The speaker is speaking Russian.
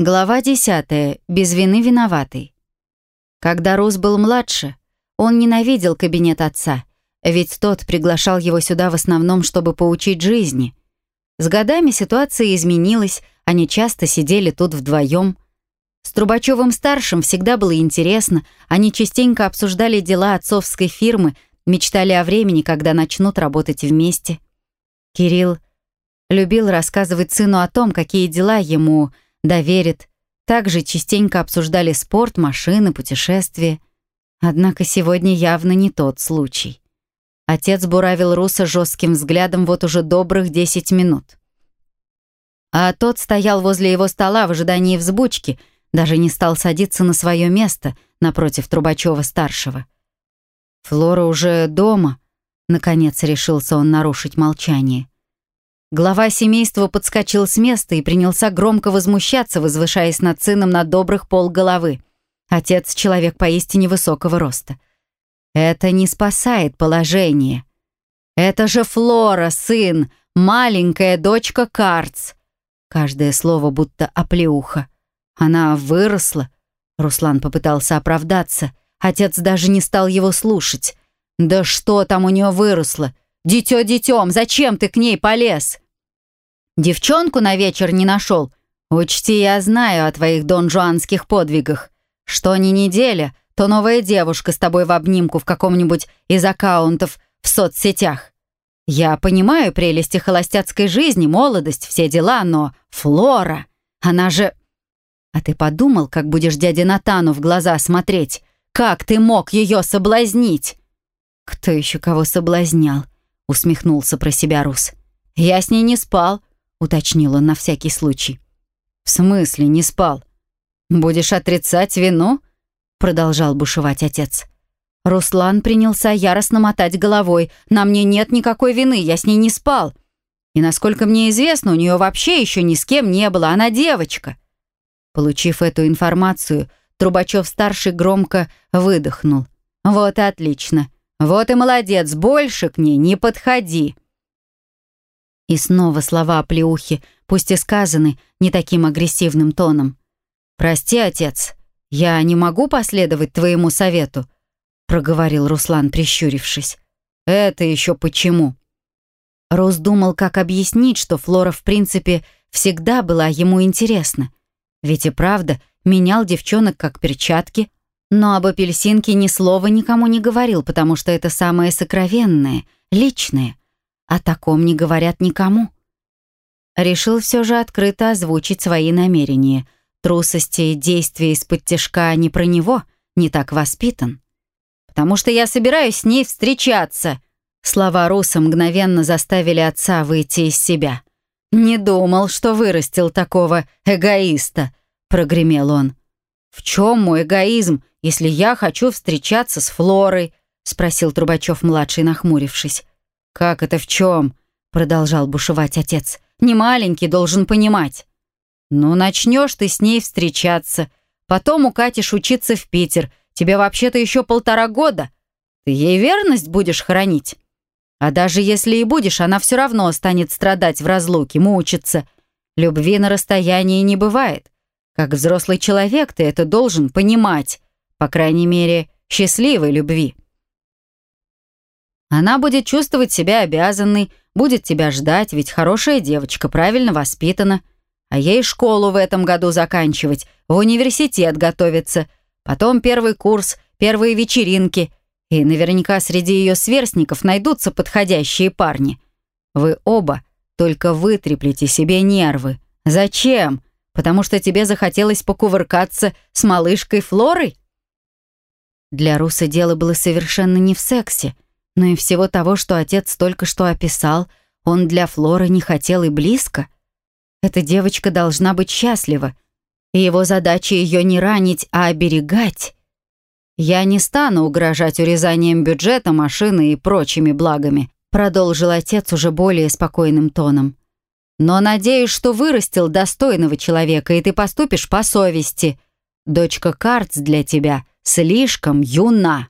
Глава 10. Без вины виноватый. Когда Рус был младше, он ненавидел кабинет отца, ведь тот приглашал его сюда в основном, чтобы поучить жизни. С годами ситуация изменилась, они часто сидели тут вдвоем. С Трубачевым-старшим всегда было интересно, они частенько обсуждали дела отцовской фирмы, мечтали о времени, когда начнут работать вместе. Кирилл любил рассказывать сыну о том, какие дела ему доверит. Также частенько обсуждали спорт, машины, путешествия. Однако сегодня явно не тот случай. Отец буравил Руса жестким взглядом вот уже добрых десять минут. А тот стоял возле его стола в ожидании взбучки, даже не стал садиться на свое место напротив Трубачева-старшего. «Флора уже дома», — наконец решился он нарушить молчание. Глава семейства подскочил с места и принялся громко возмущаться, возвышаясь над сыном на добрых полголовы. Отец — человек поистине высокого роста. Это не спасает положение. Это же Флора, сын, маленькая дочка Карц. Каждое слово будто оплеуха. Она выросла. Руслан попытался оправдаться. Отец даже не стал его слушать. Да что там у нее выросло? «Дитё детем, зачем ты к ней полез?» «Девчонку на вечер не нашел? Учти, я знаю о твоих донжуанских подвигах. Что ни неделя, то новая девушка с тобой в обнимку в каком-нибудь из аккаунтов в соцсетях. Я понимаю прелести холостяцкой жизни, молодость, все дела, но Флора, она же... А ты подумал, как будешь дяде Натану в глаза смотреть? Как ты мог ее соблазнить?» «Кто еще кого соблазнял?» Усмехнулся про себя Рус. «Я с ней не спал», — уточнил он на всякий случай. «В смысле не спал? Будешь отрицать вину?» — продолжал бушевать отец. Руслан принялся яростно мотать головой. «На мне нет никакой вины, я с ней не спал. И, насколько мне известно, у нее вообще еще ни с кем не было, она девочка». Получив эту информацию, Трубачев-старший громко выдохнул. «Вот и отлично. Вот и молодец, больше к ней не подходи. И снова слова оплеухи, пусть и сказаны не таким агрессивным тоном. «Прости, отец, я не могу последовать твоему совету», проговорил Руслан, прищурившись. «Это еще почему?» Рус думал, как объяснить, что Флора, в принципе, всегда была ему интересна. Ведь и правда, менял девчонок как перчатки, но об апельсинке ни слова никому не говорил, потому что это самое сокровенное, личное. О таком не говорят никому. Решил все же открыто озвучить свои намерения. Трусости и действия из-под тяжка не про него, не так воспитан. «Потому что я собираюсь с ней встречаться», Слова Руса мгновенно заставили отца выйти из себя. «Не думал, что вырастил такого эгоиста», — прогремел он. «В чем мой эгоизм, если я хочу встречаться с Флорой?» — спросил Трубачев-младший, нахмурившись. «Как это в чем?» — продолжал бушевать отец. «Не маленький должен понимать». «Ну, начнешь ты с ней встречаться, потом укатишь учиться в Питер. Тебе вообще-то еще полтора года. Ты ей верность будешь хранить? А даже если и будешь, она все равно станет страдать в разлуке, мучиться. Любви на расстоянии не бывает. Как взрослый человек ты это должен понимать. По крайней мере, счастливой любви. Она будет чувствовать себя обязанной, будет тебя ждать, ведь хорошая девочка, правильно воспитана. А ей школу в этом году заканчивать, в университет готовиться, потом первый курс, первые вечеринки, и наверняка среди ее сверстников найдутся подходящие парни. Вы оба только вытреплете себе нервы. Зачем? Потому что тебе захотелось покувыркаться с малышкой Флорой? Для Руса дело было совершенно не в сексе, но и всего того, что отец только что описал, он для Флоры не хотел и близко. Эта девочка должна быть счастлива, и его задача ее не ранить, а оберегать. «Я не стану угрожать урезанием бюджета, машины и прочими благами», продолжил отец уже более спокойным тоном. Но надеюсь, что вырастил достойного человека, и ты поступишь по совести. Дочка Карц для тебя слишком юна».